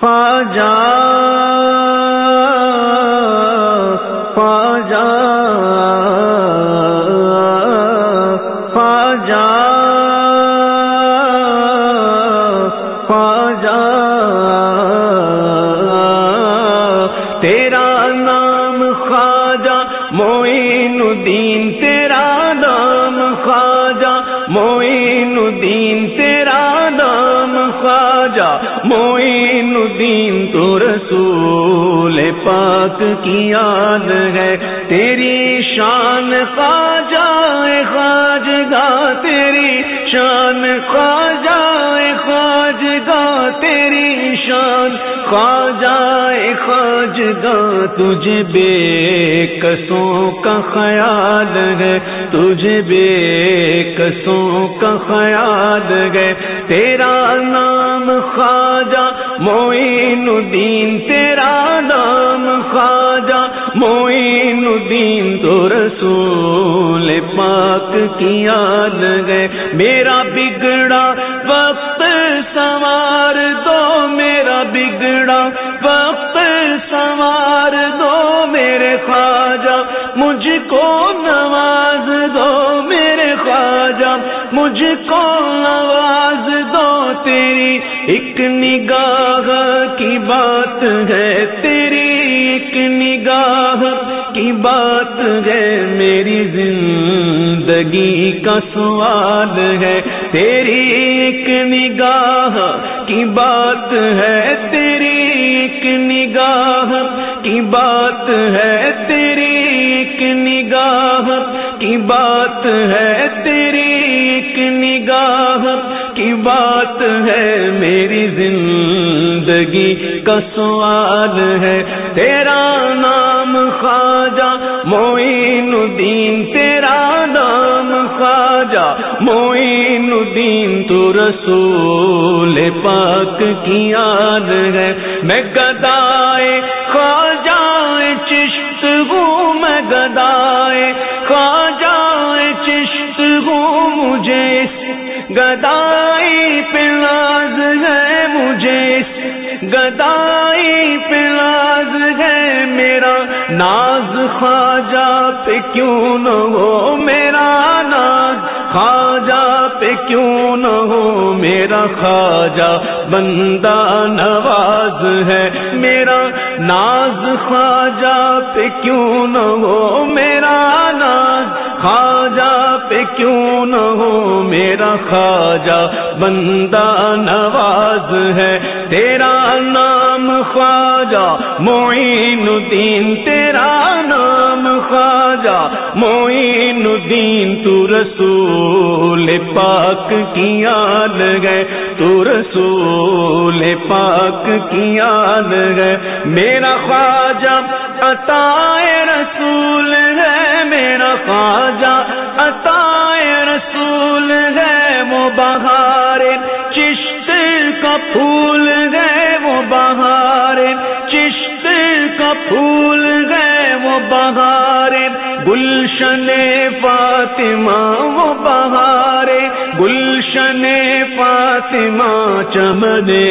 خواجہ خواجہ خواجہ خواجہ۔ تیرا نام خواجہ موین الدین تیرا نام خواجہ موین پاک کی یاد ہے۔ تیری شان خواجہ خواج گا تیری شان خواجہ خواج گا تیری شان خواجہ خواج گا تجھ بے کسوں کا خیال ہے تجھ بے کسوں کا خیال ہے۔ تیرا نام خواجہ موین الدین تیرا نام خواجہ موین الدین تو رسول پاک کی یاد ہے۔ میرا بگڑا وقت سوار دو، میرا بگڑا وقت سوار دو، میرے خواجہ، مجھ کو نواز دو، میرے خواجہ، مجھ کو نواز تیری ایک نگاہ کی بات ہے، تیری ایک نگاہ کی بات ہے۔ میری زندگی کا سوال ہے، تیری ایک نگاہ کی بات ہے۔ تیری ایک نگاہ کی بات ہے، تیری ایک نگاہ کی بات ہے۔ تیری ایک نگاہ کی بات ہے میری زندگی کا سوال ہے۔ تیرا نام خواجہ موین الدین، تیرا نام خواجہ موین الدین، تو رسول پاک کی یاد ہے۔ میں گدائے خواجہ چشت ہوں، میں گدائے خواجہ چشت ہوں، مجھے اس گدائی پلاز ہے مجھے گدائی پلاز ہے میرا ناز خواجہ پہ کیوں نہ ہو میرا ناز خواجہ پہ کیوں نہ ہو میرا خواجہ بندہ نواز ہے میرا ناز خواجہ پہ کیوں نہ ہو میرا پہ کیوں نہ ہو میرا خواجہ؟ بندہ نواز ہے، تیرا نام خواجہ۔ معین الدین، تیرا نام خواجہ۔ معین الدین، تو رسول پاک کی یاد ہے۔ تو رسول پاک کی یاد ہے۔ میرا خواجہ عطا رسول ہے، میرا خواجہ عطا رسول ہے وہ بہار چشت کا پھول ہے وہ بہار چشت کا پھول ہے وہ بہار گلشن فاطمہ وہ بہار گلشن فاطمہ چمنے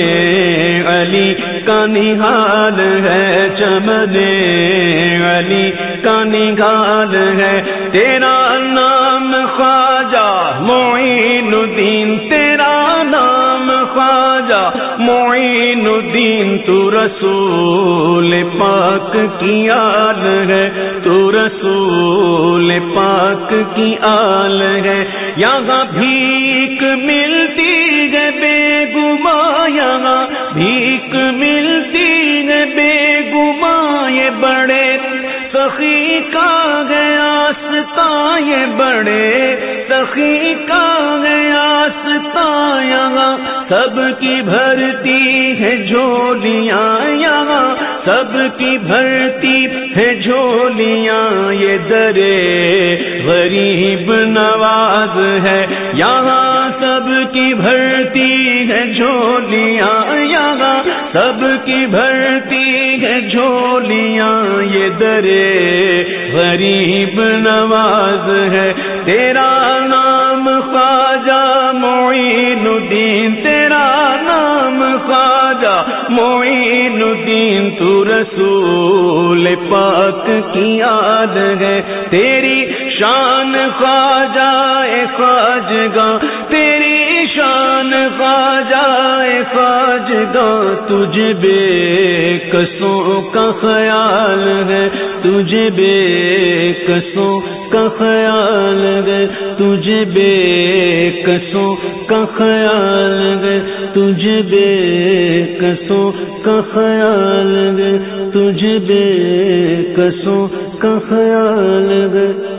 علی کا نہال ہے چمنے علی کا نگال ہے۔ تیرا نام خواجہ معین الدین، تیرا نام خواجہ معین الدین۔ تو رسول پاک کی آل ہے، تو رسول پاک کی آل ہے۔ یہاں بھیک ملتی سخی کا گیا ستا یہ بڑے سخی کا گیا ستا یہاں۔ سب کی بھرتی ہے جھولیاں یہاں۔ سب کی بھرتی ہے جھولیاں، یہ درے غریب نواز ہے۔ یہاں سب کی بھرتی ہے جھولیاں یہاں سب کی بھرتی ہے جھولیاں، یہ درے غریب نواز ہے۔ تیرا نام خواجہ معین الدین، تیرا نام خواجہ معین الدین، تو رسول پاک کی یاد ہے۔ تیری شان خواجہ خواجگاں، تیری شان خواجہ خواجگاں، تجھ بے کسوں کا خیال ہے، تجھ بے کسوں کا خیال گئے تجھ بے کسوں کا خیال گئے تجھ بے کسوں کا خیال گئے تجھ بے کسوں کا خیال گئے